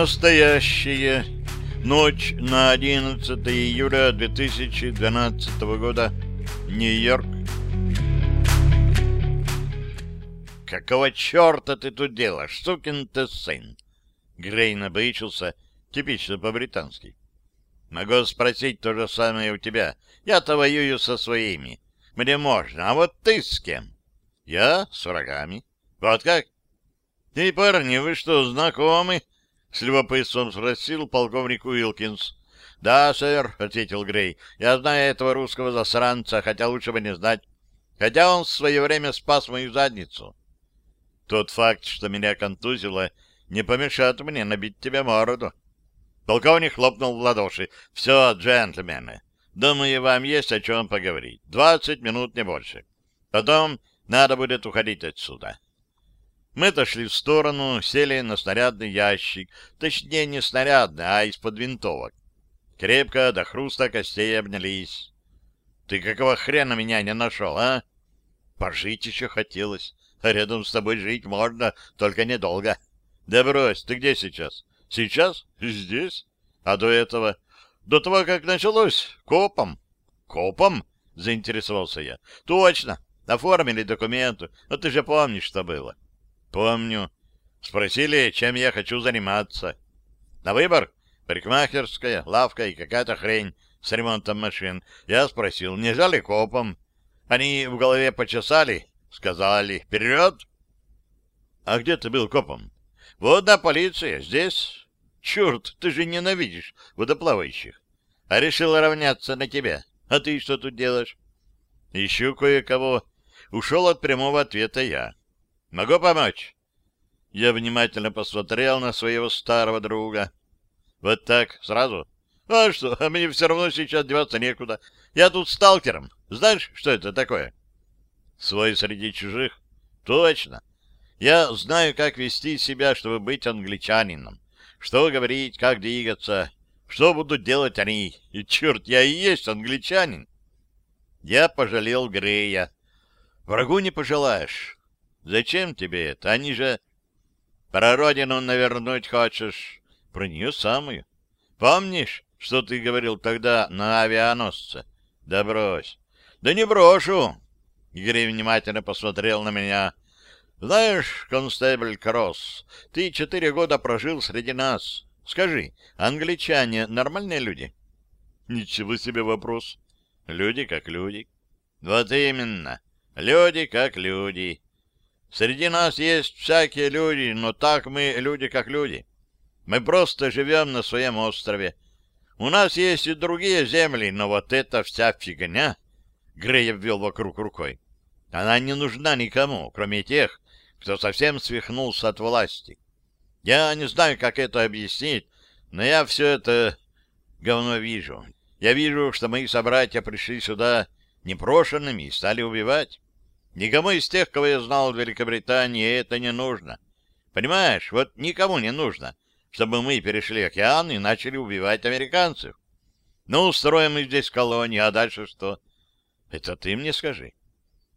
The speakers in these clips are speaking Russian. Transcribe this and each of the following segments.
Настоящее. Ночь на 11 июля 2012 года. Нью-Йорк. «Какого черта ты тут делаешь, сукин ты сын?» Грей набычился, типично по-британски. «Могу спросить то же самое у тебя. Я-то воюю со своими. Мне можно, а вот ты с кем?» «Я с врагами». «Вот как?» «Эй, парни, вы что, знакомы?» — с любопытством спросил полковник Уилкинс. — Да, сэр, — ответил Грей, — я знаю этого русского засранца, хотя лучше бы не знать. Хотя он в свое время спас мою задницу. Тот факт, что меня контузило, не помешает мне набить тебе морду. Полковник хлопнул в ладоши. — Все, джентльмены, думаю, вам есть о чем поговорить. Двадцать минут, не больше. Потом надо будет уходить отсюда. Мы отошли в сторону, сели на снарядный ящик. Точнее, не снарядный, а из-под винтовок. Крепко до хруста костей обнялись. — Ты какого хрена меня не нашел, а? — Пожить еще хотелось. А рядом с тобой жить можно, только недолго. — Да брось, ты где сейчас? — Сейчас? Здесь? А до этого? До того, как началось? Копом. — Копом? — заинтересовался я. — Точно. Оформили документы. Но ты же помнишь, что было. — Помню. Спросили, чем я хочу заниматься. На выбор парикмахерская, лавка и какая-то хрень с ремонтом машин. Я спросил, не жали копом. Они в голове почесали, сказали, вперед. А где ты был копом? Вот на полиции, здесь. Черт, ты же ненавидишь водоплавающих. А решил равняться на тебя. А ты что тут делаешь? Ищу кое-кого. Ушел от прямого ответа я. Могу помочь? Я внимательно посмотрел на своего старого друга. Вот так, сразу? А что, а мне все равно сейчас деваться некуда. Я тут сталкером. Знаешь, что это такое? Свой среди чужих? Точно. Я знаю, как вести себя, чтобы быть англичанином. Что говорить, как двигаться, что будут делать они. И черт, я и есть англичанин. Я пожалел Грея. Врагу не пожелаешь. Зачем тебе это? Они же... Про родину навернуть хочешь. Про нее самую. Помнишь, что ты говорил тогда на авианосце? Да брось. Да не брошу. Игорь внимательно посмотрел на меня. Знаешь, констебль Кросс, ты четыре года прожил среди нас. Скажи, англичане нормальные люди? Ничего себе вопрос. Люди как люди. Вот именно. Люди как люди. Среди нас есть всякие люди, но так мы люди как люди. Мы просто живем на своем острове. У нас есть и другие земли, но вот эта вся фигня, Грей обвел вокруг рукой, она не нужна никому, кроме тех, кто совсем свихнулся от власти. Я не знаю, как это объяснить, но я все это говно вижу. Я вижу, что мои собратья пришли сюда непрошенными и стали убивать. Никому из тех, кого я знал в Великобритании, это не нужно. Понимаешь, вот никому не нужно, чтобы мы перешли океан и начали убивать американцев. Ну, устроим мы здесь колонию, а дальше что? Это ты мне скажи.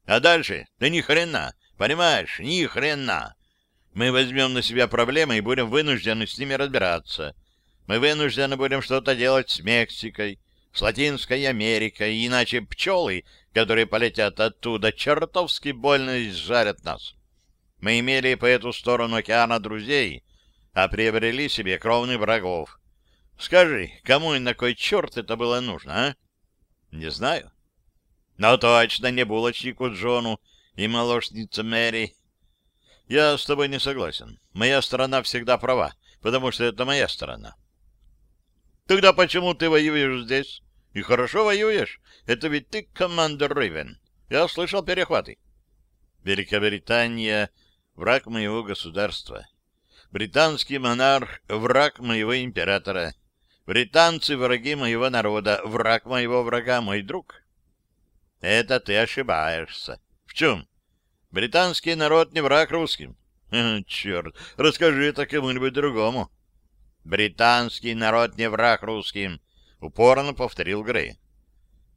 А дальше? Да ни хрена, понимаешь, ни хрена. Мы возьмем на себя проблемы и будем вынуждены с ними разбираться. Мы вынуждены будем что-то делать с Мексикой, с Латинской Америкой, иначе пчелы которые полетят оттуда, чертовски больно изжарят нас. Мы имели по эту сторону океана друзей, а приобрели себе кровных врагов. Скажи, кому и на кой черт это было нужно, а? Не знаю. Но точно не булочнику Джону и молочнице Мэри. Я с тобой не согласен. Моя сторона всегда права, потому что это моя сторона. Тогда почему ты воюешь здесь? И хорошо воюешь. Это ведь ты, командир Ривен. Я слышал перехваты. Великобритания — враг моего государства. Британский монарх — враг моего императора. Британцы — враги моего народа. Враг моего врага — мой друг. Это ты ошибаешься. В чем? Британский народ не враг русским. Черт, расскажи это кому-нибудь другому. Британский народ не враг русским. Упорно повторил Грей.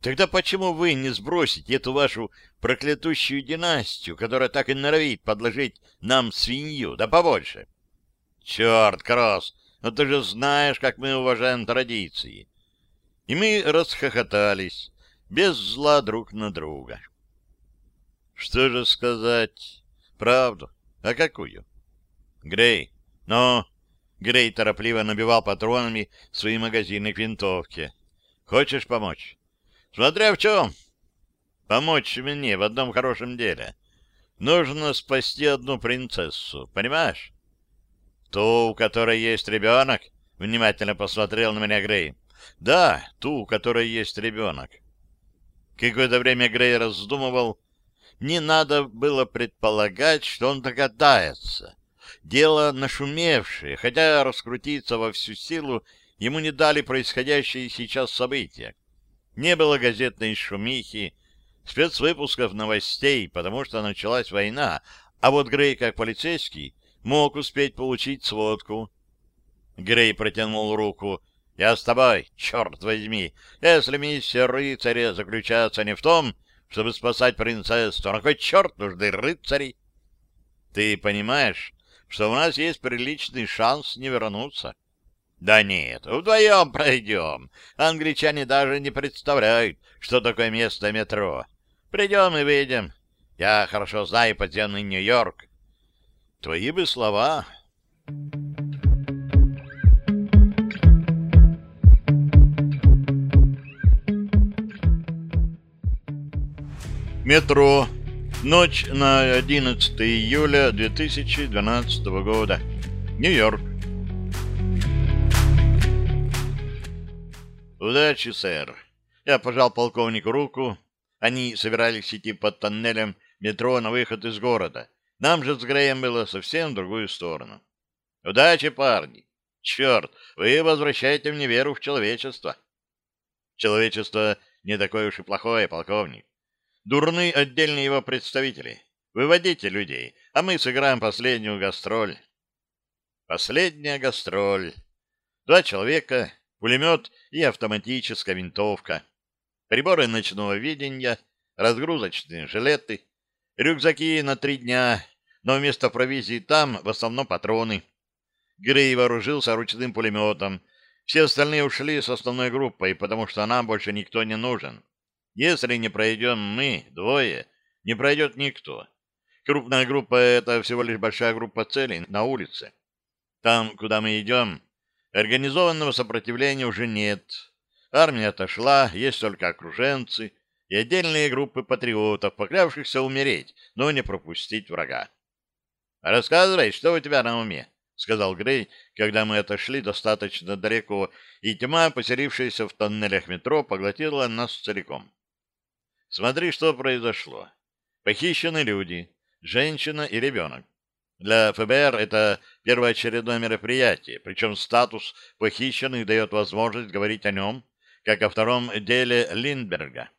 Тогда почему вы не сбросите эту вашу проклятущую династию, которая так и норовит подложить нам свинью, да побольше? Черт, Кросс, Но ты же знаешь, как мы уважаем традиции. И мы расхохотались, без зла друг на друга. Что же сказать? Правду. А какую? Грей. Но... Грей торопливо набивал патронами свои магазины к винтовке. Хочешь помочь? Смотря в чем. Помочь мне в одном хорошем деле. Нужно спасти одну принцессу, понимаешь? Ту, у которой есть ребенок? Внимательно посмотрел на меня Грей. Да, ту, у которой есть ребенок. Какое-то время Грей раздумывал. Не надо было предполагать, что он догадается. Дело нашумевшее, хотя раскрутиться во всю силу ему не дали происходящие сейчас события. Не было газетной шумихи, спецвыпусков новостей, потому что началась война, а вот Грей, как полицейский, мог успеть получить сводку. Грей протянул руку. «Я с тобой, черт возьми! Если миссия рыцаря заключается не в том, чтобы спасать принцессу, на кой черт нужны рыцари? Ты понимаешь, что у нас есть приличный шанс не вернуться?» Да нет, вдвоем пройдем. Англичане даже не представляют, что такое место метро. Придем и выйдем. Я хорошо знаю подземный Нью-Йорк. Твои бы слова. Метро. Ночь на 11 июля 2012 года. Нью-Йорк. «Удачи, сэр!» Я пожал полковнику руку. Они собирались идти под тоннелем метро на выход из города. Нам же с Греем было совсем в другую сторону. «Удачи, парни!» «Черт, вы возвращаете мне веру в человечество!» «Человечество не такое уж и плохое, полковник. Дурны отдельные его представители. Выводите людей, а мы сыграем последнюю гастроль». Последняя гастроль. Два человека, пулемет и автоматическая винтовка, приборы ночного видения, разгрузочные жилеты, рюкзаки на три дня, но вместо провизии там в основном патроны. Грей вооружился ручным пулеметом. Все остальные ушли с основной группой, потому что нам больше никто не нужен. Если не пройдем мы, двое, не пройдет никто. Крупная группа — это всего лишь большая группа целей на улице. Там, куда мы идем, Организованного сопротивления уже нет. Армия отошла, есть только окруженцы и отдельные группы патриотов, поклявшихся умереть, но не пропустить врага. «Рассказывай, что у тебя на уме?» — сказал Грей, когда мы отошли достаточно далеко, и тьма, поселившаяся в тоннелях метро, поглотила нас целиком. «Смотри, что произошло. Похищены люди, женщина и ребенок. Для ФБР это первоочередное мероприятие, причем статус похищенных дает возможность говорить о нем, как о втором деле Линдберга.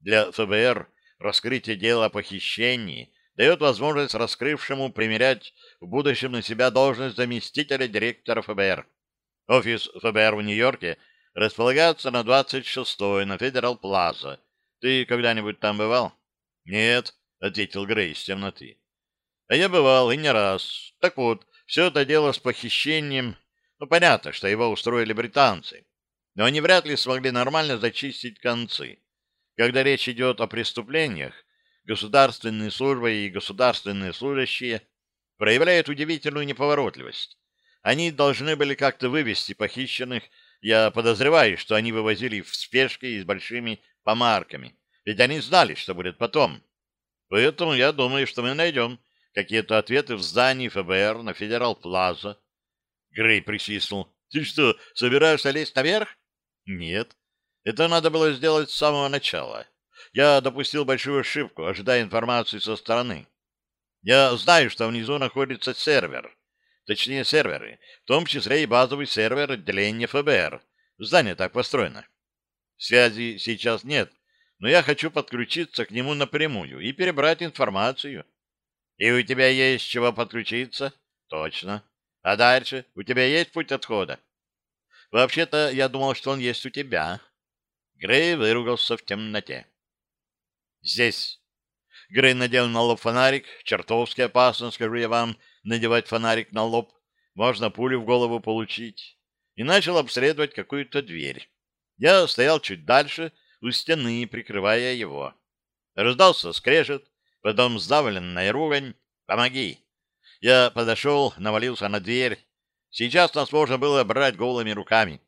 Для ФБР раскрытие дела о похищении дает возможность раскрывшему примерять в будущем на себя должность заместителя директора ФБР. Офис ФБР в Нью-Йорке располагается на 26-й, на Федерал Плаза. Ты когда-нибудь там бывал? — Нет, — ответил Грей из темноты. А я бывал и не раз. Так вот, все это дело с похищением. Ну, понятно, что его устроили британцы. Но они вряд ли смогли нормально зачистить концы. Когда речь идет о преступлениях, государственные службы и государственные служащие проявляют удивительную неповоротливость. Они должны были как-то вывести похищенных. Я подозреваю, что они вывозили в спешке и с большими помарками. Ведь они знали, что будет потом. Поэтому я думаю, что мы найдем какие-то ответы в здании ФБР на Федерал Плаза. Грей присвистнул. Ты что, собираешься лезть наверх? Нет. Это надо было сделать с самого начала. Я допустил большую ошибку, ожидая информации со стороны. Я знаю, что внизу находится сервер. Точнее, серверы, в том числе и базовый сервер отделения ФБР. Здание так построено. Связи сейчас нет, но я хочу подключиться к нему напрямую и перебрать информацию. И у тебя есть чего подключиться? Точно. А дальше? У тебя есть путь отхода? Вообще-то, я думал, что он есть у тебя. Грей выругался в темноте. Здесь. Грей надел на лоб фонарик. Чертовски опасно, скажу я вам, надевать фонарик на лоб. можно пулю в голову получить, и начал обследовать какую-то дверь. Я стоял чуть дальше, у стены, прикрывая его. Раздался скрежет, потом сдавленная ругань. «Помоги!» Я подошел, навалился на дверь. Сейчас нас можно было брать голыми руками.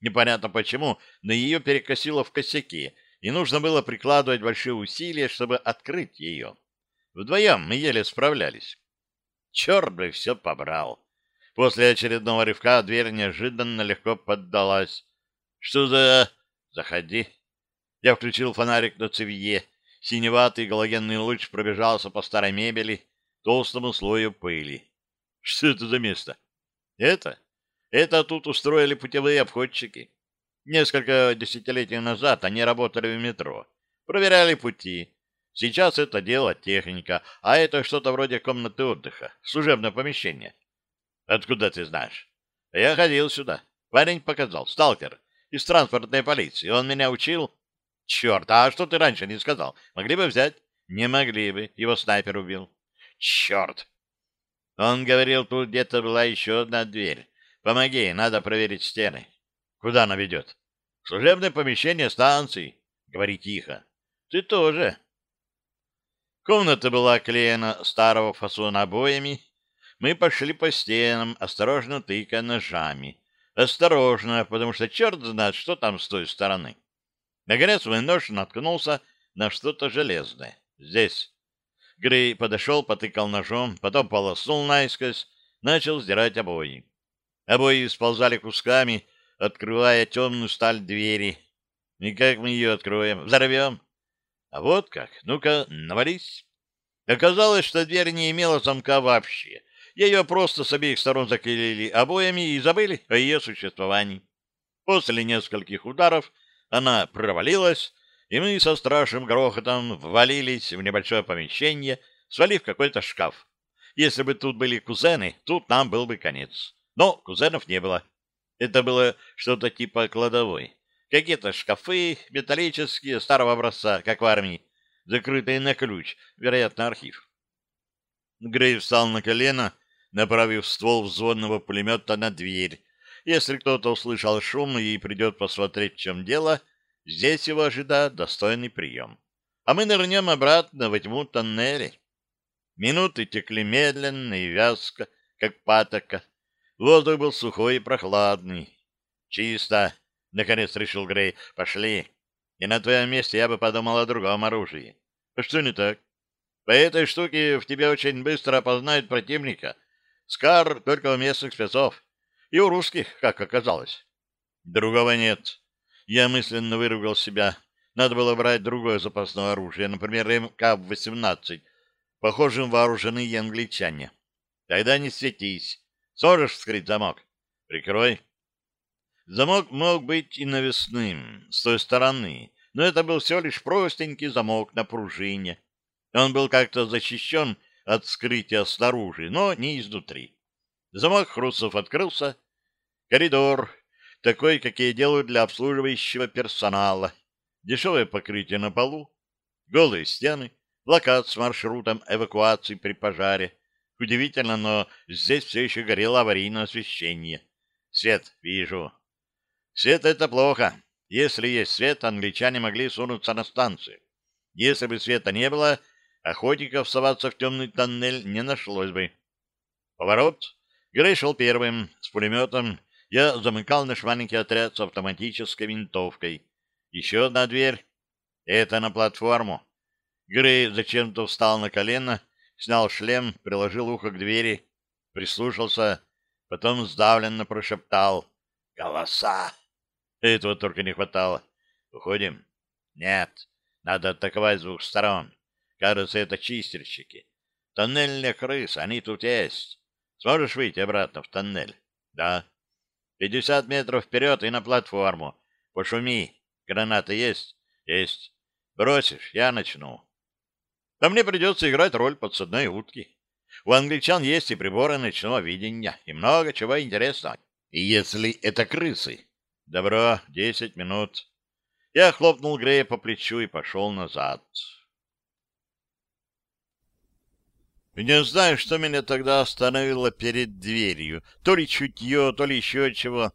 Непонятно почему, но ее перекосило в косяки, и нужно было прикладывать большие усилия, чтобы открыть ее. Вдвоем мы еле справлялись. Черт бы все побрал. После очередного рывка дверь неожиданно легко поддалась. «Что за...» «Заходи». Я включил фонарик на цевье. Синеватый галогенный луч пробежался по старой мебели, толстому слою пыли. Что это за место? Это? Это тут устроили путевые обходчики. Несколько десятилетий назад они работали в метро. Проверяли пути. Сейчас это дело техника, а это что-то вроде комнаты отдыха, служебное помещение. Откуда ты знаешь? Я ходил сюда. Парень показал, сталкер, из транспортной полиции. Он меня учил. Черт, а что ты раньше не сказал? Могли бы взять? Не могли бы. Его снайпер убил. Черт! Он говорил, тут где-то была еще одна дверь. Помоги, надо проверить стены. Куда она ведет? Служебное помещение станции. Говори тихо. Ты тоже. Комната была клеена старого фасона обоями. Мы пошли по стенам, осторожно тыкая ножами. Осторожно, потому что черт знает, что там с той стороны. Наконец мой нож наткнулся на что-то железное. Здесь. Грей подошел, потыкал ножом, потом полоснул наискось, начал сдирать обои. Обои сползали кусками, открывая темную сталь двери. И как мы ее откроем? Взорвем? А вот как. Ну-ка, навались. Оказалось, что дверь не имела замка вообще. Ее просто с обеих сторон заклеили обоями и забыли о ее существовании. После нескольких ударов она провалилась, и мы со страшным грохотом ввалились в небольшое помещение, свалив какой-то шкаф. Если бы тут были кузены, тут нам был бы конец. Но кузенов не было. Это было что-то типа кладовой. Какие-то шкафы металлические, старого образца, как в армии, закрытые на ключ, вероятно, архив. Грей встал на колено, направив ствол взводного пулемета на дверь. Если кто-то услышал шум и придет посмотреть, в чем дело, здесь его ожидает достойный прием. А мы нырнем обратно во тьму тоннеля. Минуты текли медленно и вязко, как патока. Воздух был сухой и прохладный. «Чисто!» — наконец решил Грей. «Пошли. И на твоем месте я бы подумал о другом оружии». «А что не так?» «По этой штуке в тебе очень быстро опознают противника. Скар только у местных спецов. И у русских, как оказалось. Другого нет. Я мысленно выругал себя. Надо было брать другое запасное оружие, например, МК-18. Похожим вооружены и англичане. Тогда не светись. Сможешь вскрыть замок? Прикрой. Замок мог быть и навесным, с той стороны, но это был всего лишь простенький замок на пружине. Он был как-то защищен от вскрытия снаружи, но не изнутри. Замок Хрусов открылся. Коридор, такой, какие делают для обслуживающего персонала. Дешевое покрытие на полу, голые стены, плакат с маршрутом эвакуации при пожаре. Удивительно, но здесь все еще горело аварийное освещение. Свет вижу. Свет — это плохо. Если есть свет, англичане могли сунуться на станцию. Если бы света не было, охотников соваться в темный тоннель не нашлось бы. Поворот. Грей шел первым, с пулеметом. Я замыкал наш маленький отряд с автоматической винтовкой. Еще одна дверь. Это на платформу. Грей зачем-то встал на колено, снял шлем, приложил ухо к двери, прислушался, потом сдавленно прошептал «Голоса!». Этого только не хватало. «Уходим?» «Нет, надо атаковать с двух сторон. Кажется, это чистильщики. Тоннельные крысы, они тут есть. Сможешь выйти обратно в тоннель? Да. Пятьдесят метров вперед и на платформу. Пошуми. Гранаты есть? Есть. Бросишь, я начну. А мне придется играть роль подсадной утки. У англичан есть и приборы ночного видения, и много чего интересного. И если это крысы? Добро, десять минут. Я хлопнул Грея по плечу и пошел назад. Не знаю, что меня тогда остановило перед дверью. То ли чутье, то ли еще чего.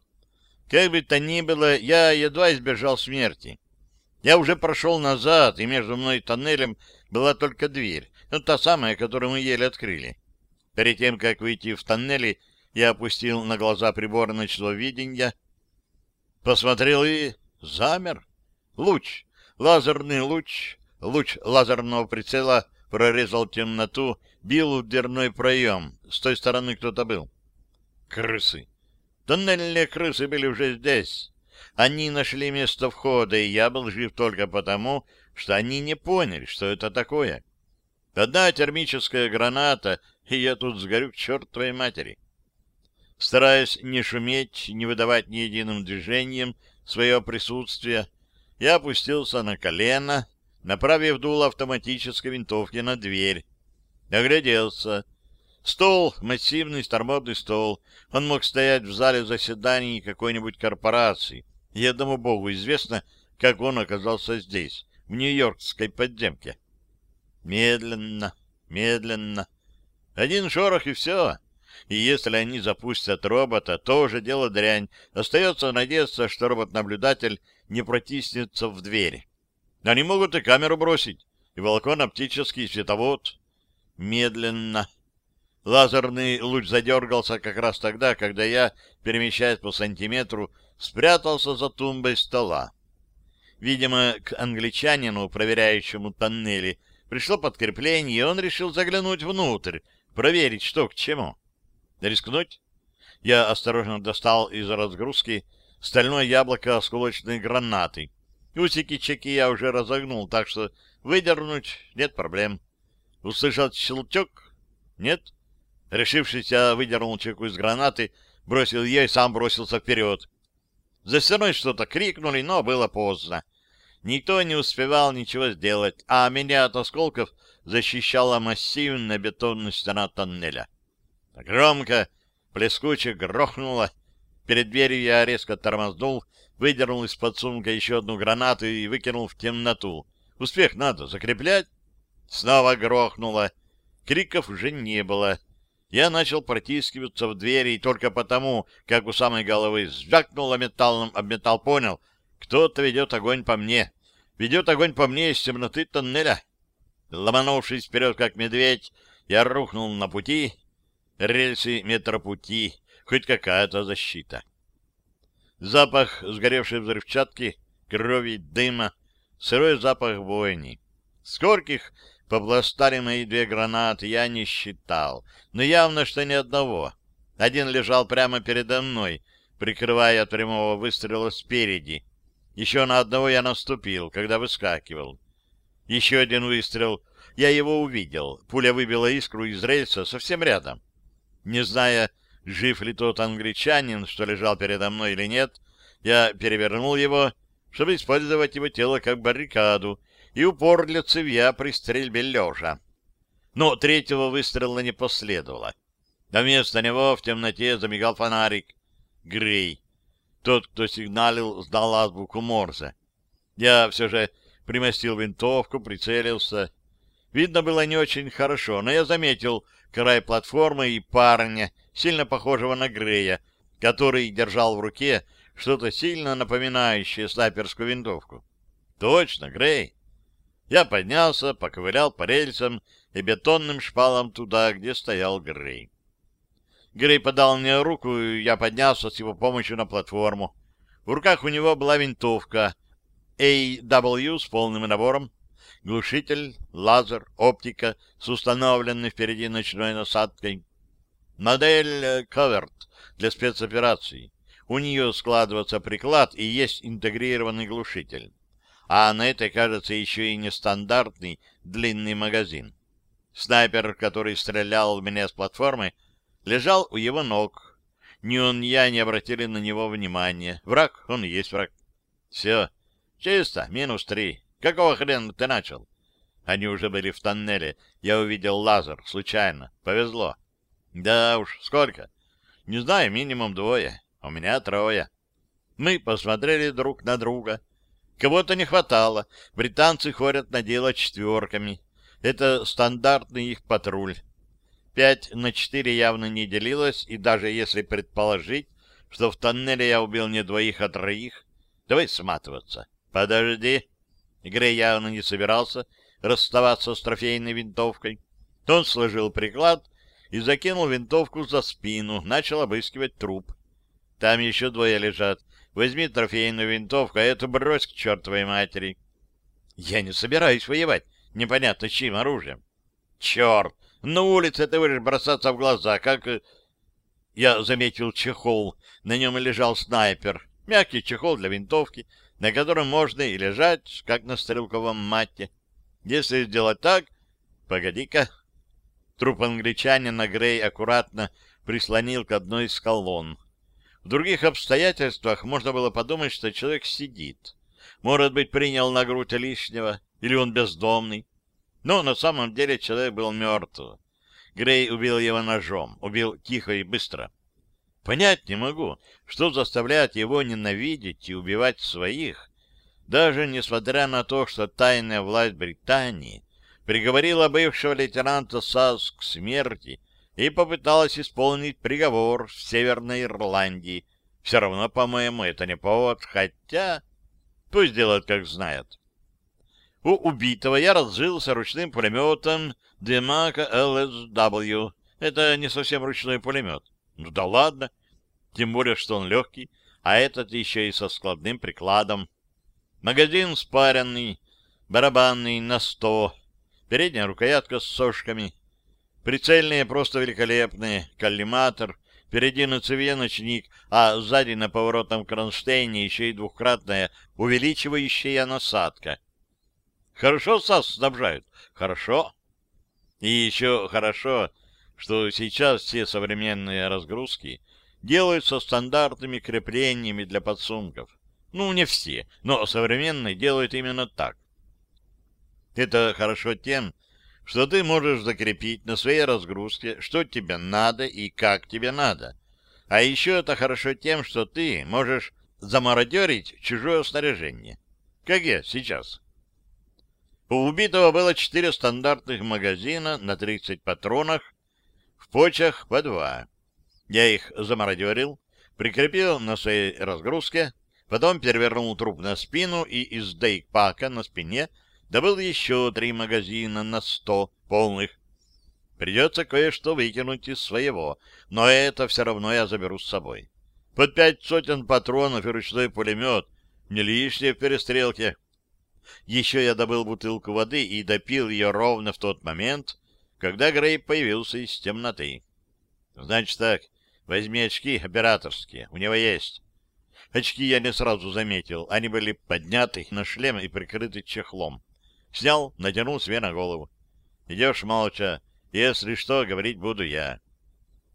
Как бы то ни было, я едва избежал смерти. Я уже прошел назад, и между мной и тоннелем была только дверь. Ну, та самая, которую мы еле открыли. Перед тем, как выйти в тоннели, я опустил на глаза прибор ночного видения, посмотрел и замер. Луч, лазерный луч, луч лазерного прицела прорезал темноту, бил в дверной проем. С той стороны кто-то был. Крысы. Тоннельные крысы были уже здесь. Они нашли место входа, и я был жив только потому, что они не поняли, что это такое. Одна термическая граната, и я тут сгорю к чертовой матери. Стараясь не шуметь, не выдавать ни единым движением свое присутствие, я опустился на колено, направив дуло автоматической винтовки на дверь. Огляделся. Стол, массивный старомодный стол. Он мог стоять в зале заседаний какой-нибудь корпорации. И богу известно, как он оказался здесь, в Нью-Йоркской подземке. Медленно, медленно. Один шорох и все. И если они запустят робота, то уже дело дрянь. Остается надеяться, что робот-наблюдатель не протиснется в дверь. Они могут и камеру бросить, и волкон-оптический световод. Медленно. Лазерный луч задергался как раз тогда, когда я, перемещаясь по сантиметру, спрятался за тумбой стола. Видимо, к англичанину, проверяющему тоннели, пришло подкрепление, и он решил заглянуть внутрь, проверить, что к чему. Рискнуть? Я осторожно достал из разгрузки стальное яблоко осколочной гранаты. Усики чеки я уже разогнул, так что выдернуть нет проблем. Услышал щелчок? Нет. Решившись, я выдернул чеку из гранаты, бросил ее и сам бросился вперед. За стеной что-то крикнули, но было поздно. Никто не успевал ничего сделать, а меня от осколков защищала массивная бетонная стена тоннеля. Громко, плескуче грохнуло. Перед дверью я резко тормознул, выдернул из-под сумка еще одну гранату и выкинул в темноту. Успех надо закреплять. Снова грохнуло. Криков уже не было. Я начал протискиваться в двери, и только потому, как у самой головы звякнуло металлом об металл, понял, кто-то ведет огонь по мне. Ведет огонь по мне из темноты тоннеля. Ломанувшись вперед, как медведь, я рухнул на пути. Рельсы метропути, хоть какая-то защита. Запах сгоревшей взрывчатки, крови, дыма, сырой запах бойни. Скольких побластали мои две гранаты я не считал, но явно, что ни одного. Один лежал прямо передо мной, прикрывая от прямого выстрела спереди. Еще на одного я наступил, когда выскакивал. Еще один выстрел. Я его увидел. Пуля выбила искру из рельса совсем рядом. Не зная, жив ли тот англичанин, что лежал передо мной или нет, я перевернул его, чтобы использовать его тело как баррикаду и упор для цевья при стрельбе лежа. Но третьего выстрела не последовало. А вместо него в темноте замигал фонарик. Грей. Тот, кто сигналил, знал азбуку Морзе. Я все же примостил винтовку, прицелился. Видно было не очень хорошо, но я заметил край платформы и парня, сильно похожего на Грея, который держал в руке что-то сильно напоминающее снайперскую винтовку. Точно, Грей. Я поднялся, поковырял по рельсам и бетонным шпалам туда, где стоял Грей. Грей подал мне руку, и я поднялся с его помощью на платформу. В руках у него была винтовка AW с полным набором, глушитель, лазер, оптика с установленной впереди ночной насадкой. Модель Коверт для спецопераций. У нее складывается приклад и есть интегрированный глушитель. А на этой, кажется, еще и нестандартный длинный магазин. Снайпер, который стрелял в меня с платформы, лежал у его ног. Ни он, ни я не обратили на него внимания. Враг, он и есть враг. Все. Чисто. Минус три. Какого хрена ты начал? Они уже были в тоннеле. Я увидел лазер. Случайно. Повезло. Да уж, сколько? Не знаю, минимум двое. У меня трое. Мы посмотрели друг на друга. Кого-то не хватало. Британцы ходят на дело четверками. Это стандартный их патруль. Пять на четыре явно не делилось, и даже если предположить, что в тоннеле я убил не двоих, а троих, давай сматываться. Подожди. Грей явно не собирался расставаться с трофейной винтовкой. Он сложил приклад и закинул винтовку за спину, начал обыскивать труп. Там еще двое лежат. Возьми трофейную винтовку, а эту брось к чертовой матери. Я не собираюсь воевать непонятно чьим оружием. Черт! На улице ты будешь бросаться в глаза, как... Э, я заметил чехол. На нем лежал снайпер. Мягкий чехол для винтовки, на котором можно и лежать, как на стрелковом мате. Если сделать так... Погоди-ка. Труп англичанина Грей аккуратно прислонил к одной из колонн. В других обстоятельствах можно было подумать, что человек сидит. Может быть, принял на грудь лишнего, или он бездомный. Но на самом деле человек был мертв. Грей убил его ножом, убил тихо и быстро. Понять не могу, что заставляет его ненавидеть и убивать своих, даже несмотря на то, что тайная власть Британии приговорила бывшего лейтенанта САС к смерти и попыталась исполнить приговор в Северной Ирландии. Все равно, по-моему, это не повод, хотя... Пусть делают, как знают. У убитого я разжился ручным пулеметом Демака ЛСW. Это не совсем ручной пулемет. Ну да ладно. Тем более, что он легкий, а этот еще и со складным прикладом. Магазин спаренный, барабанный на сто, передняя рукоятка с сошками. Прицельные просто великолепные, коллиматор, впереди на цевье ночник, а сзади на поворотном кронштейне еще и двухкратная увеличивающая насадка — Хорошо САС снабжают? Хорошо. И еще хорошо, что сейчас все современные разгрузки делаются стандартными креплениями для подсумков. Ну, не все, но современные делают именно так. Это хорошо тем, что ты можешь закрепить на своей разгрузке, что тебе надо и как тебе надо. А еще это хорошо тем, что ты можешь замародерить чужое снаряжение. Как я сейчас. У убитого было четыре стандартных магазина на 30 патронах, в почах по два. Я их замародерил, прикрепил на своей разгрузке, потом перевернул труп на спину и из дейкпака на спине добыл еще три магазина на сто полных. Придется кое-что выкинуть из своего, но это все равно я заберу с собой. Под пять сотен патронов и ручной пулемет не лишнее в перестрелке. Еще я добыл бутылку воды и допил ее ровно в тот момент, когда Грей появился из темноты. Значит так, возьми очки операторские, у него есть. Очки я не сразу заметил, они были подняты на шлем и прикрыты чехлом. Снял, натянул себе на голову. Идешь молча, если что, говорить буду я.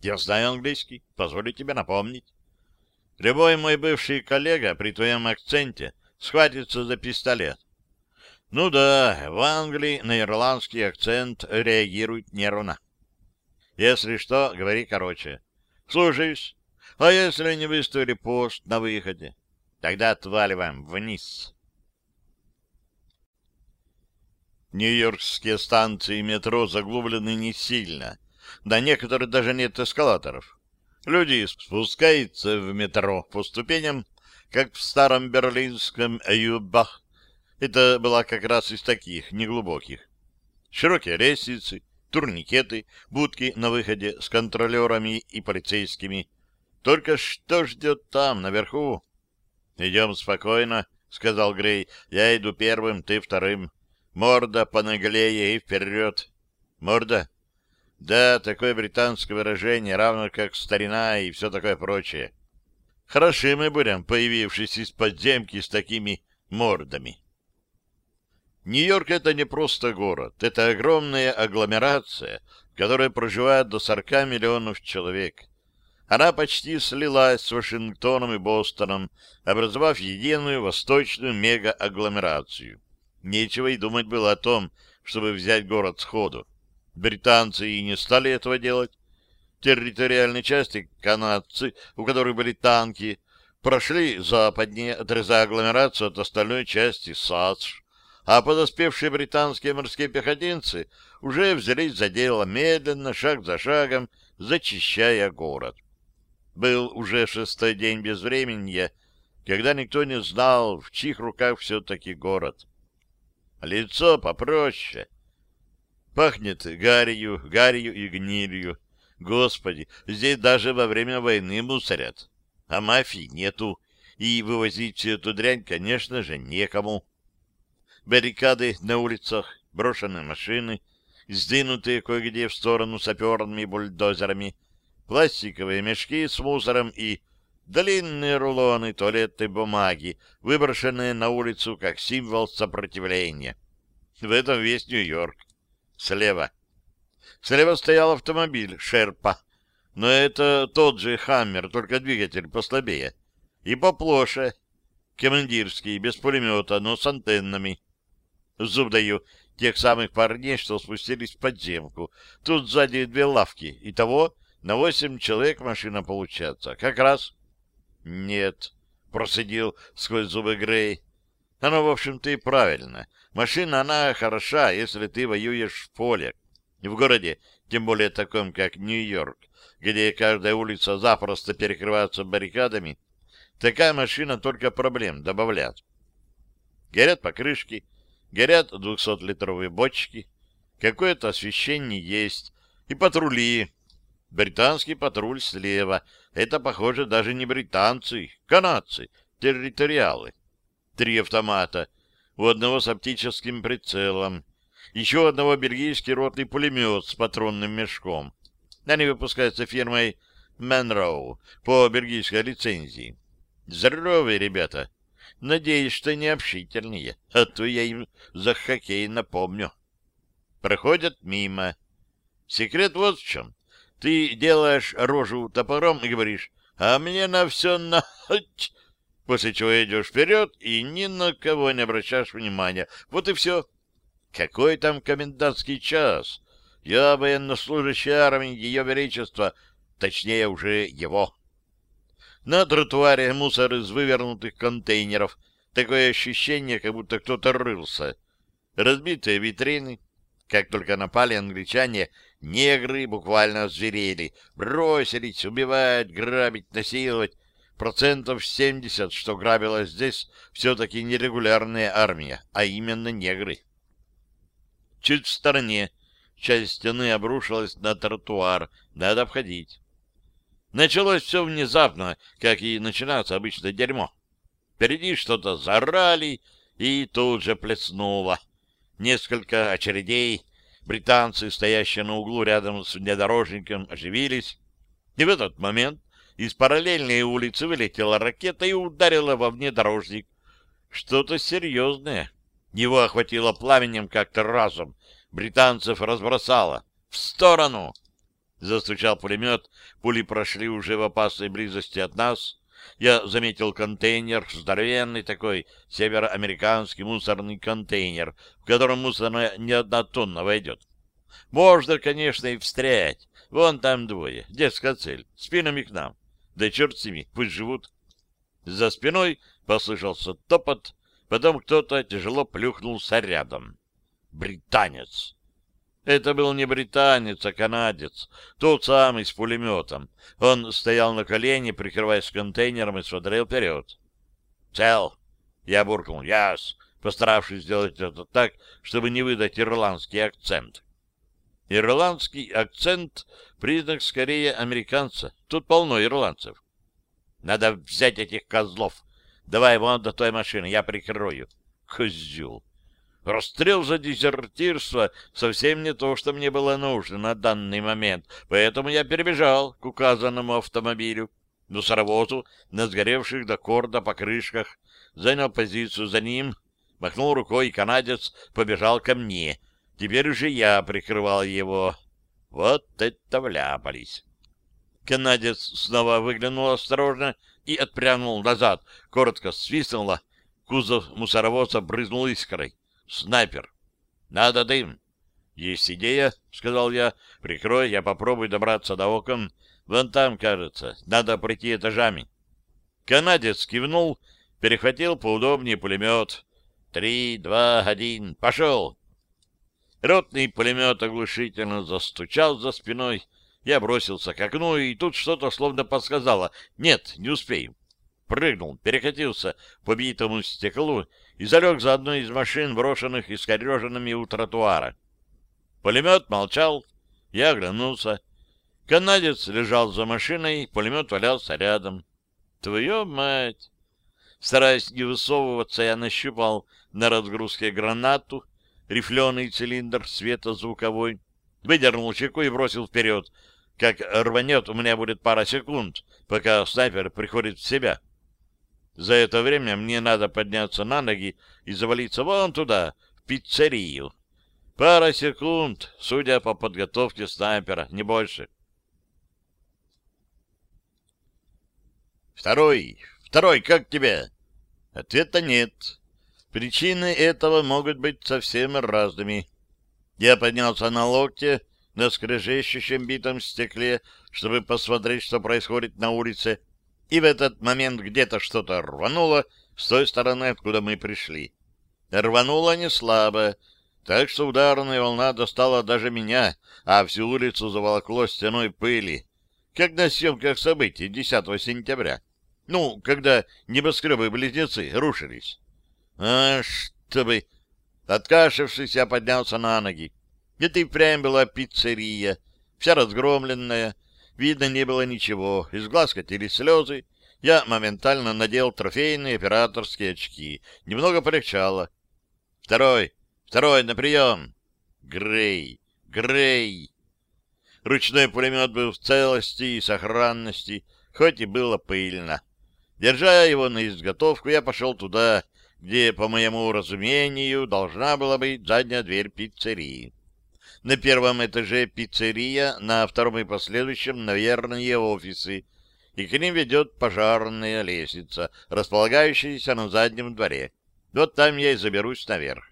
Я знаю английский, позволю тебе напомнить. Любой мой бывший коллега при твоем акценте схватится за пистолет. Ну да, в Англии на ирландский акцент реагируют нервно. Если что, говори короче. Слушаюсь. А если не выставили пост на выходе? Тогда отваливаем вниз. Нью-Йоркские станции метро заглублены не сильно. Да некоторых даже нет эскалаторов. Люди спускаются в метро по ступеням, как в старом берлинском Юбах, это была как раз из таких, неглубоких. Широкие лестницы, турникеты, будки на выходе с контролерами и полицейскими. Только что ждет там, наверху? — Идем спокойно, — сказал Грей. — Я иду первым, ты вторым. Морда понаглее и вперед. — Морда? — Да, такое британское выражение, равно как старина и все такое прочее. Хороши мы будем, появившись из подземки с такими мордами. Нью-Йорк — это не просто город, это огромная агломерация, в которой проживает до 40 миллионов человек. Она почти слилась с Вашингтоном и Бостоном, образовав единую восточную мега-агломерацию. Нечего и думать было о том, чтобы взять город сходу. Британцы и не стали этого делать. Территориальные части, канадцы, у которых были танки, прошли западнее, отрезая агломерацию от остальной части САСШ, а подоспевшие британские морские пехотинцы уже взялись за дело медленно, шаг за шагом, зачищая город. Был уже шестой день безвременья, когда никто не знал, в чьих руках все-таки город. Лицо попроще. Пахнет гарью, гарью и гнилью. Господи, здесь даже во время войны мусорят. А мафии нету, и вывозить всю эту дрянь, конечно же, некому. Баррикады на улицах, брошенные машины, сдвинутые кое-где в сторону саперными бульдозерами, пластиковые мешки с мусором и длинные рулоны туалетной бумаги, выброшенные на улицу как символ сопротивления. В этом весь Нью-Йорк. Слева. Слева стоял автомобиль «Шерпа», но это тот же «Хаммер», только двигатель послабее. И поплоше. Командирский, без пулемета, но с антеннами. Зуб даю тех самых парней, что спустились в подземку. Тут сзади две лавки. Итого на восемь человек машина получается. Как раз. Нет, процедил сквозь зубы Грей. Оно, в общем-то, и правильно. Машина, она хороша, если ты воюешь в поле. В городе, тем более таком, как Нью-Йорк, где каждая улица запросто перекрывается баррикадами, такая машина только проблем добавляет. Горят покрышки, горят двухсотлитровые бочки, какое-то освещение есть, и патрули. Британский патруль слева. Это, похоже, даже не британцы, канадцы, территориалы. Три автомата, у одного с оптическим прицелом, еще одного бельгийский ротный пулемет с патронным мешком. Они выпускаются фирмой Менроу по бельгийской лицензии. Здоровые ребята. Надеюсь, что не общительные, а то я им за хоккей напомню. Проходят мимо. Секрет вот в чем. Ты делаешь рожу топором и говоришь, а мне на все на... После чего идешь вперед и ни на кого не обращаешь внимания. Вот и все. Какой там комендантский час? Я военнослужащий армии Ее Величества, точнее уже его. На тротуаре мусор из вывернутых контейнеров. Такое ощущение, как будто кто-то рылся. Разбитые витрины. Как только напали англичане, негры буквально озверели. Бросились убивать, грабить, насиловать. Процентов 70, что грабила здесь, все-таки нерегулярная армия, а именно негры. Чуть в стороне часть стены обрушилась на тротуар. Надо обходить. Началось все внезапно, как и начинается обычно дерьмо. Впереди что-то зарали, и тут же плеснуло. Несколько очередей. Британцы, стоящие на углу рядом с внедорожником, оживились. И в этот момент из параллельной улицы вылетела ракета и ударила во внедорожник. Что-то серьезное. Его охватило пламенем как-то разом. Британцев разбросало. «В сторону!» Застучал пулемет. Пули прошли уже в опасной близости от нас. Я заметил контейнер, здоровенный такой, североамериканский мусорный контейнер, в котором мусорная не одна тонна войдет. Можно, конечно, и встрять. Вон там двое. Детская цель. Спинами к нам. Да черт с ними, пусть живут. За спиной послышался топот, Потом кто-то тяжело плюхнулся рядом. Британец. Это был не британец, а канадец, тот самый с пулеметом. Он стоял на колене, прикрываясь контейнером, и смотрел вперед. «Цел!» Я буркнул «Яс!», постаравшись сделать это так, чтобы не выдать ирландский акцент. Ирландский акцент — признак скорее американца. Тут полно ирландцев. Надо взять этих козлов, Давай вон до той машины, я прикрою. Козел. Расстрел за дезертирство совсем не то, что мне было нужно на данный момент, поэтому я перебежал к указанному автомобилю, мусоровозу на сгоревших до корда покрышках, занял позицию за ним, махнул рукой, и канадец побежал ко мне. Теперь уже я прикрывал его. Вот это вляпались. Канадец снова выглянул осторожно и отпрянул назад. Коротко свистнуло. Кузов мусоровоза брызнул искрой. Снайпер. Надо дым. Есть идея, сказал я. Прикрой, я попробую добраться до окон. Вон там, кажется. Надо пройти этажами. Канадец кивнул, перехватил поудобнее пулемет. Три, два, один, пошел! Ротный пулемет оглушительно застучал за спиной. Я бросился к окну, и тут что-то словно подсказало. Нет, не успею. Прыгнул, перекатился по битому стеклу и залег за одной из машин, брошенных искореженными у тротуара. Пулемет молчал. Я оглянулся. Канадец лежал за машиной, пулемет валялся рядом. Твою мать! Стараясь не высовываться, я нащупал на разгрузке гранату, рифленый цилиндр светозвуковой, выдернул чеку и бросил вперед. Как рванет, у меня будет пара секунд, пока снайпер приходит в себя. За это время мне надо подняться на ноги и завалиться вон туда, в пиццерию. Пара секунд, судя по подготовке снайпера, не больше. Второй, второй, как тебе? Ответа нет. Причины этого могут быть совсем разными. Я поднялся на локте, на скрежещущем битом стекле, чтобы посмотреть, что происходит на улице, и в этот момент где-то что-то рвануло с той стороны, откуда мы пришли. Рвануло не слабо, так что ударная волна достала даже меня, а всю улицу заволокло стеной пыли, как на съемках событий 10 сентября. Ну, когда небоскребы-близнецы рушились. А, чтобы... Откашившись, я поднялся на ноги. Это и впрямь была пиццерия, вся разгромленная. Видно не было ничего. Из глаз катились слезы. Я моментально надел трофейные операторские очки. Немного полегчало. Второй, второй, на прием. Грей, Грей. Ручной пулемет был в целости и сохранности, хоть и было пыльно. Держа его на изготовку, я пошел туда, где, по моему разумению, должна была быть задняя дверь пиццерии. На первом этаже пиццерия, на втором и последующем, наверное, офисы, и к ним ведет пожарная лестница, располагающаяся на заднем дворе. Вот там я и заберусь наверх.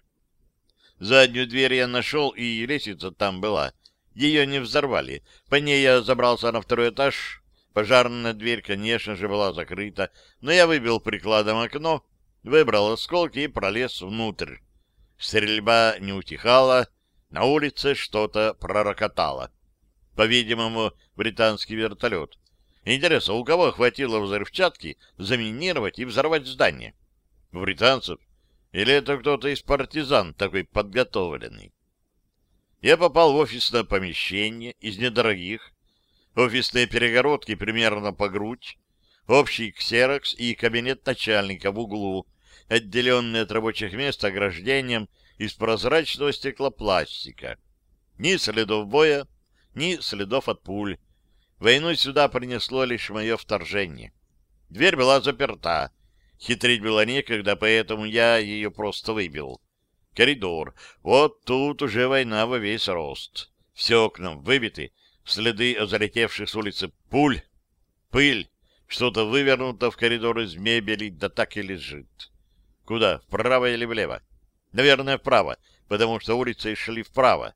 Заднюю дверь я нашел, и лестница там была. Ее не взорвали. По ней я забрался на второй этаж, Пожарная дверь, конечно же, была закрыта, но я выбил прикладом окно, выбрал осколки и пролез внутрь. Стрельба не утихала, на улице что-то пророкотало. По-видимому, британский вертолет. Интересно, у кого хватило взрывчатки заминировать и взорвать здание? У британцев? Или это кто-то из партизан такой подготовленный? Я попал в офисное помещение из недорогих, офисные перегородки примерно по грудь, общий ксерокс и кабинет начальника в углу, отделенный от рабочих мест ограждением из прозрачного стеклопластика. Ни следов боя, ни следов от пуль. Войну сюда принесло лишь мое вторжение. Дверь была заперта. Хитрить было некогда, поэтому я ее просто выбил. Коридор. Вот тут уже война во весь рост. Все окна выбиты, следы залетевших с улицы пуль, пыль, что-то вывернуто в коридор из мебели, да так и лежит. Куда, вправо или влево? Наверное, вправо, потому что улицы шли вправо.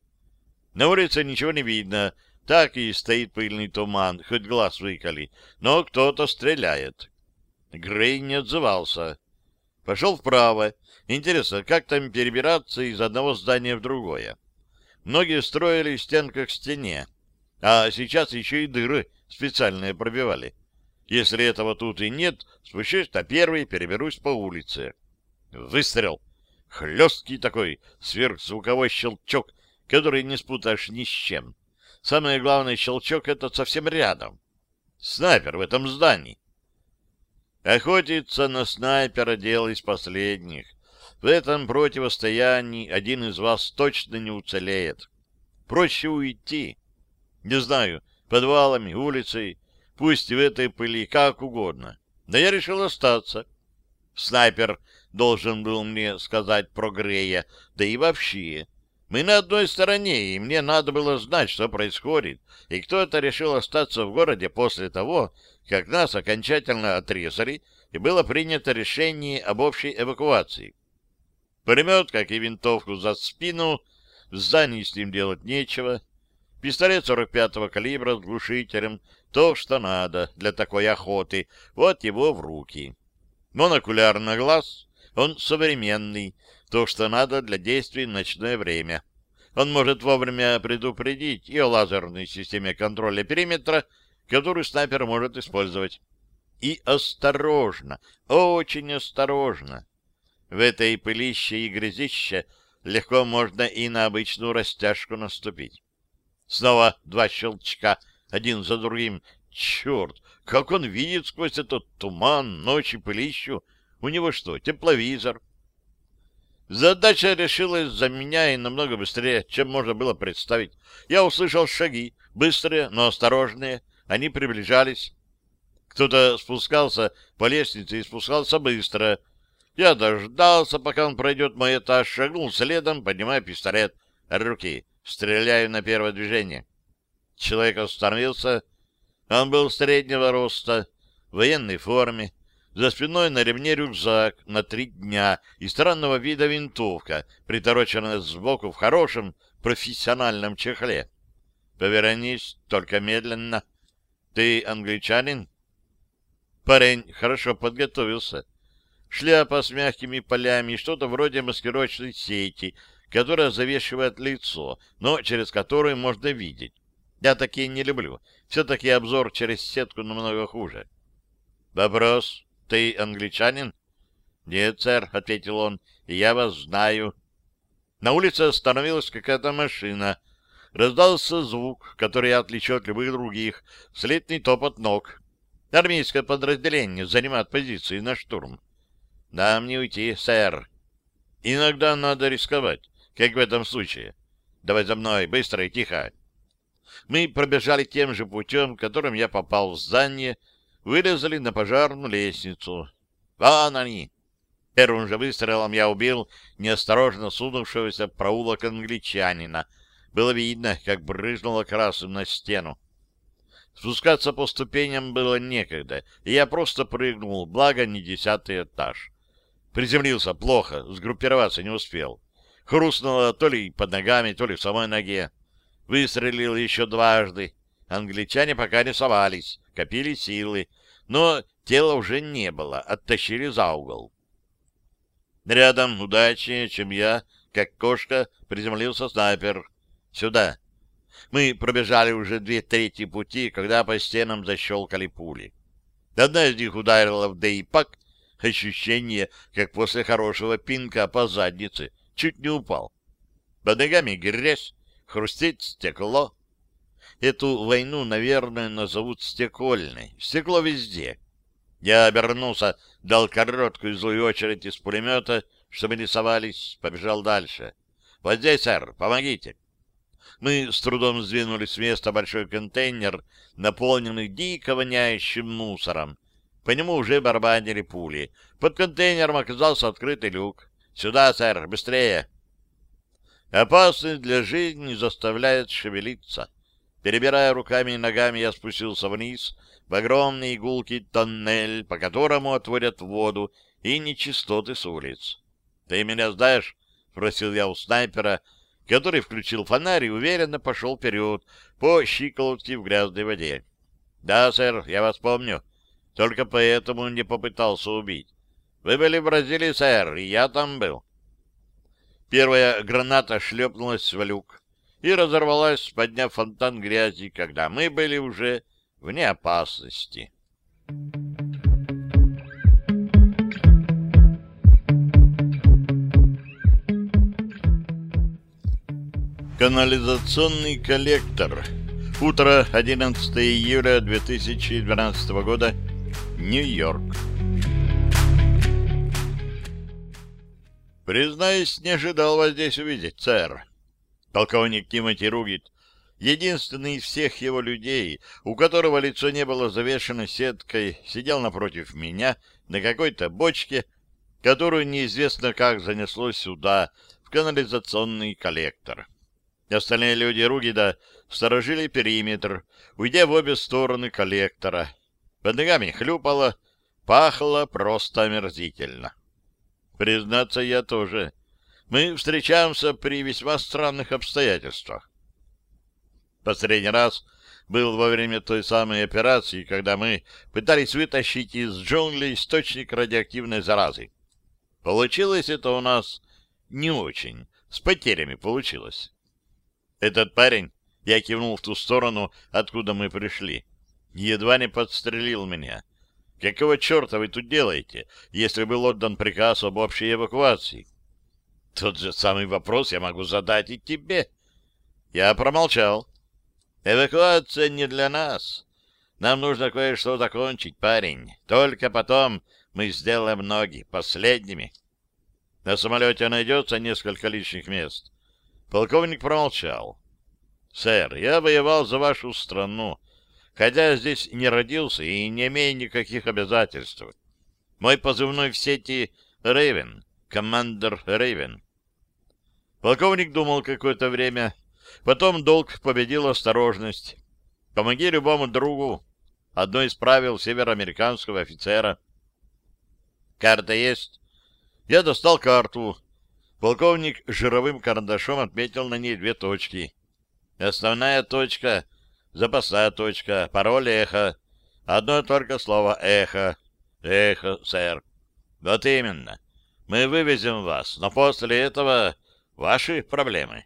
На улице ничего не видно, так и стоит пыльный туман, хоть глаз выколи, но кто-то стреляет. Грей не отзывался. Пошел вправо. Интересно, как там перебираться из одного здания в другое? Многие строили стенка к стене, а сейчас еще и дыры специальные пробивали. Если этого тут и нет, спущусь на первый, переберусь по улице. Выстрел. Хлесткий такой сверхзвуковой щелчок, который не спутаешь ни с чем. Самое главное, щелчок этот совсем рядом. Снайпер в этом здании. Охотиться на снайпера — дело из последних. В этом противостоянии один из вас точно не уцелеет. Проще уйти. Не знаю, подвалами, улицей, пусть в этой пыли как угодно. Но я решил остаться. Снайпер должен был мне сказать про Грея, да и вообще. Мы на одной стороне, и мне надо было знать, что происходит, и кто это решил остаться в городе после того, как нас окончательно отрезали, и было принято решение об общей эвакуации. Пулемет, как и винтовку за спину, в здании с ним делать нечего, Пистолет 45-го калибра с глушителем, то, что надо для такой охоты, вот его в руки. Монокуляр на глаз, Он современный, то, что надо для действий в ночное время. Он может вовремя предупредить и о лазерной системе контроля периметра, которую снайпер может использовать. И осторожно, очень осторожно. В этой пылище и грязище легко можно и на обычную растяжку наступить. Снова два щелчка, один за другим. Черт, как он видит сквозь этот туман, ночь и пылищу. У него что, тепловизор? Задача решилась за меня и намного быстрее, чем можно было представить. Я услышал шаги, быстрые, но осторожные. Они приближались. Кто-то спускался по лестнице и спускался быстро. Я дождался, пока он пройдет мой этаж, шагнул следом, поднимая пистолет. Руки. Стреляю на первое движение. Человек остановился. Он был среднего роста, в военной форме. За спиной на ремне рюкзак на три дня и странного вида винтовка, притороченная сбоку в хорошем профессиональном чехле. Повернись, только медленно. Ты англичанин? Парень хорошо подготовился шляпа с мягкими полями и что-то вроде маскировочной сети, которая завешивает лицо, но через которую можно видеть. Я такие не люблю. Все-таки обзор через сетку намного хуже. Вопрос. Ты англичанин? Нет, сэр, — ответил он, — я вас знаю. На улице остановилась какая-то машина. Раздался звук, который я от любых других, слитный топот ног. Армейское подразделение занимает позиции на штурм. Нам не уйти, сэр. Иногда надо рисковать, как в этом случае. Давай за мной, быстро и тихо. Мы пробежали тем же путем, которым я попал в здание, вылезали на пожарную лестницу. Вон они! Первым же выстрелом я убил неосторожно сунувшегося проулок англичанина. Было видно, как брызнуло красным на стену. Спускаться по ступеням было некогда, и я просто прыгнул, благо не десятый этаж. Приземлился плохо, сгруппироваться не успел. Хрустнуло то ли под ногами, то ли в самой ноге. Выстрелил еще дважды. Англичане пока не совались, копили силы, но тела уже не было, оттащили за угол. Рядом, удачнее, чем я, как кошка, приземлился снайпер. Сюда. Мы пробежали уже две трети пути, когда по стенам защелкали пули. Одна из них ударила в Дейпак, Ощущение, как после хорошего пинка по заднице. Чуть не упал. Под ногами грязь, хрустит стекло. Эту войну, наверное, назовут стекольной. Стекло везде. Я обернулся, дал короткую злую очередь из пулемета, чтобы не совались, побежал дальше. «Вот здесь, сэр, помогите!» Мы с трудом сдвинули с места большой контейнер, наполненный дико воняющим мусором, по нему уже барабанили пули. Под контейнером оказался открытый люк. «Сюда, сэр, быстрее!» Опасность для жизни заставляет шевелиться. Перебирая руками и ногами, я спустился вниз в огромный игулкий тоннель, по которому отводят воду и нечистоты с улиц. «Ты меня знаешь?» — спросил я у снайпера, который включил фонарь и уверенно пошел вперед по щиколотке в грязной воде. «Да, сэр, я вас помню. Только поэтому не попытался убить. Вы были в Бразилии, сэр, и я там был. Первая граната шлепнулась в люк и разорвалась, подняв фонтан грязи, когда мы были уже вне опасности. Канализационный коллектор. Утро 11 июля 2012 года. Нью-Йорк. Признаюсь, не ожидал вас здесь увидеть, сэр. Полковник Тимоти Ругит, единственный из всех его людей, у которого лицо не было завешено сеткой, сидел напротив меня на какой-то бочке, которую неизвестно как занесло сюда, в канализационный коллектор. Остальные люди Ругида сторожили периметр, уйдя в обе стороны коллектора, под ногами хлюпало, пахло просто омерзительно. Признаться, я тоже. Мы встречаемся при весьма странных обстоятельствах. Последний раз был во время той самой операции, когда мы пытались вытащить из джунглей источник радиоактивной заразы. Получилось это у нас не очень. С потерями получилось. Этот парень, я кивнул в ту сторону, откуда мы пришли, едва не подстрелил меня. Какого черта вы тут делаете, если был отдан приказ об общей эвакуации? Тот же самый вопрос я могу задать и тебе. Я промолчал. Эвакуация не для нас. Нам нужно кое-что закончить, парень. Только потом мы сделаем ноги последними. На самолете найдется несколько лишних мест. Полковник промолчал. Сэр, я воевал за вашу страну, хотя здесь не родился и не имею никаких обязательств. Мой позывной в сети Рейвен, командир Рейвен. Полковник думал какое-то время, потом долг победил осторожность. Помоги любому другу, одно из правил североамериканского офицера. Карта есть? Я достал карту. Полковник жировым карандашом отметил на ней две точки. Основная точка, запасная точка, пароль эхо. Одно только слово эхо. Эхо, сэр. Вот именно. Мы вывезем вас, но после этого ваши проблемы.